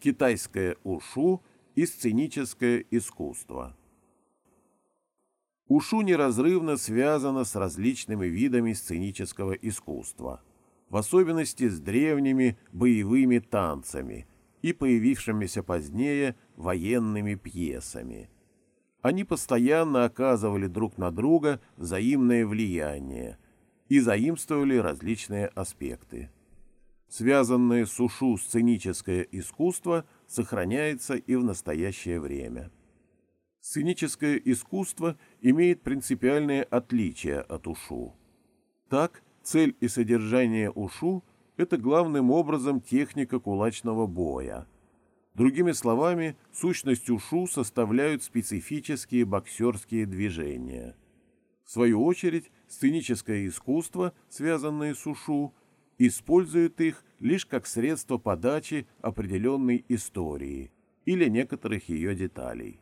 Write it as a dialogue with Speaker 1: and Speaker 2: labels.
Speaker 1: китайское ушу и сценическое искусство. Ушу неразрывно связано с различными видами сценического искусства, в особенности с древними боевыми танцами и появившимися позднее военными пьесами. Они постоянно оказывали друг на друга взаимное влияние и заимствовали различные аспекты. Связанное с ушу сценическое искусство сохраняется и в настоящее время. Сценическое искусство имеет принципиальное отличие от ушу. Так, цель и содержание ушу – это главным образом техника кулачного боя. Другими словами, сущность ушу составляют специфические боксерские движения. В свою очередь, сценическое искусство, связанное с ушу, использует их лишь как средство подачи определенной истории или некоторых ее деталей.